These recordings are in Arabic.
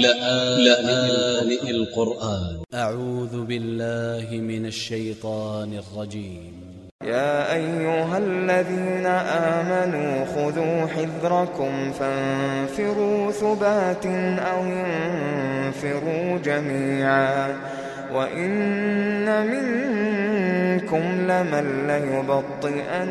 لآن القرآن. أ ع و ذ ب ا ل ل ه من ا ل ش ي ط ا ن ا ل ج ي م يا أيها الذين آمنوا خذوا حذركم فانفروا ثبات أو انفروا جميعا. وإن منكم لمن ليبطئن.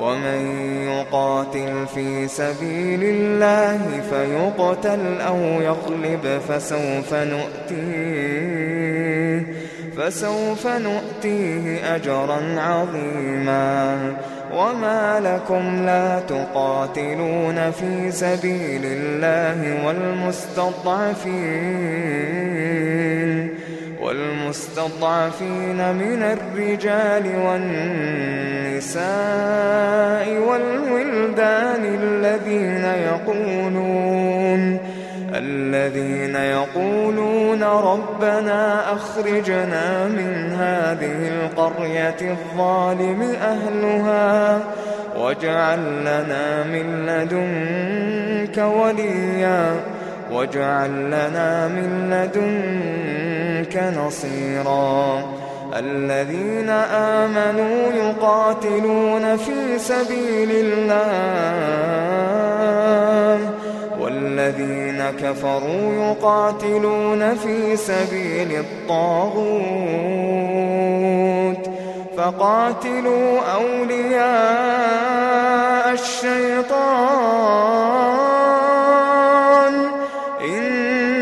ومن يقاتل في سبيل الله فيقتل أو يغلب فسوف نؤتيه فسوف نؤتيه أجرا عظيما. وما لكم لا تقاتلون في سبيل الله والمستضعفين. والمستضعفين من الرجال والنساء والولدان الذين يقولون الذين يقولون ربنا أخرجنا من هذه القرية الظالم أهلها واجعل لنا من لدنك وليا واجعل لنا من لدنك نصيرا. الذين آمنوا يقاتلون في سبيل الله والذين كفروا يقاتلون في سبيل الطاغوت. فقاتلوا أولياء الشيطان.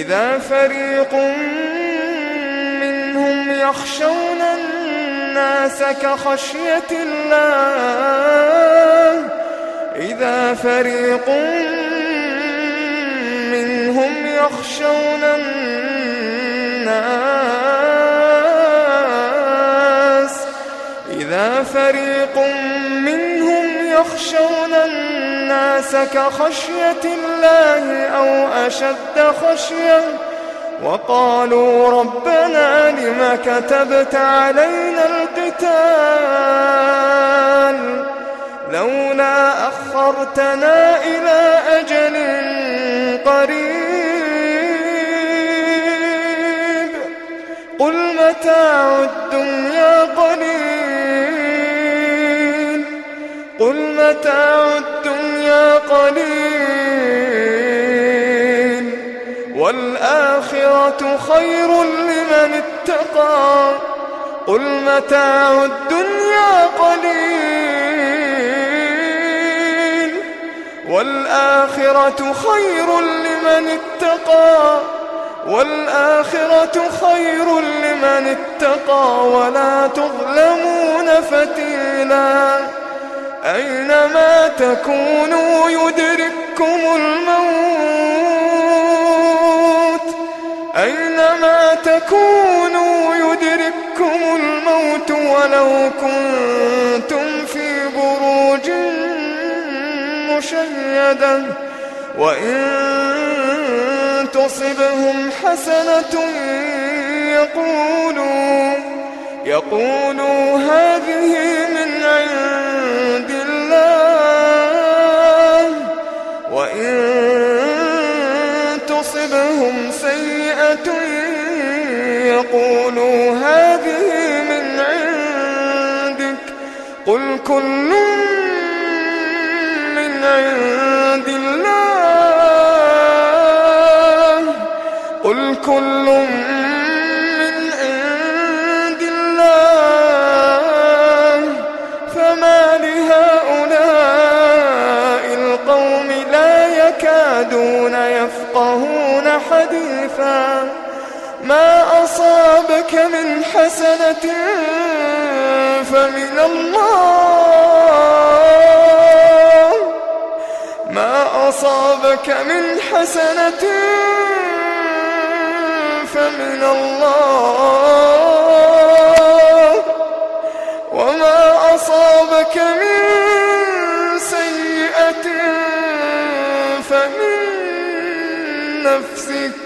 إذا فريق منهم يخشون الناس كخشية الله إذا فريق منهم يخشون الناس إذا فريق منهم يخشون الناس كخشية الله أو أشد خشية وقالوا ربنا لم كتبت علينا القتال لولا أخرتنا إلى أجل قريب قل متاع الدنيا قليل قل متاع الدنيا قليل والآخرة خير لمن اتقى. قل متاع الدنيا قليل. والآخرة خير لمن اتقى. والآخرة خير لمن اتقى. ولا تظلمون فتيلا. أينما تكونوا يدرككم الموت. أينما تكونوا يدرككم الموت ولو كنتم في بروج مشيدة. وإن تصبهم حسنة يقولوا يقولوا هذه من عند سيئة يقولوا هذه من عندك. قل كل من عند الله. قل كل من حديثا ما أصابك من حسنة فمن الله. ما أصابك من حسنة فمن الله. وما أصابك من سيئة فمن نفسك.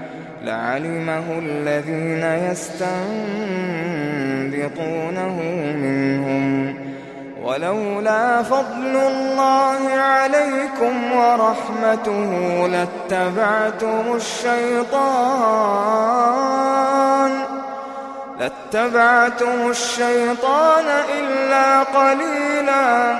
لعلمه الذين يستنبطونه منهم. ولولا فضل الله عليكم ورحمته لاتبعتم الشيطان. لاتبعتم الشيطان إلا قليلا.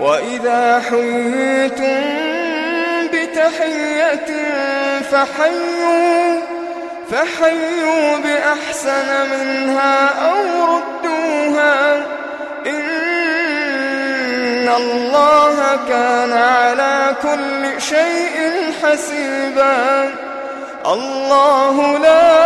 وإذا حييتم بتحية فحيوا فحيوا بأحسن منها أو ردوها. إن الله كان على كل شيء حسيبا. الله لا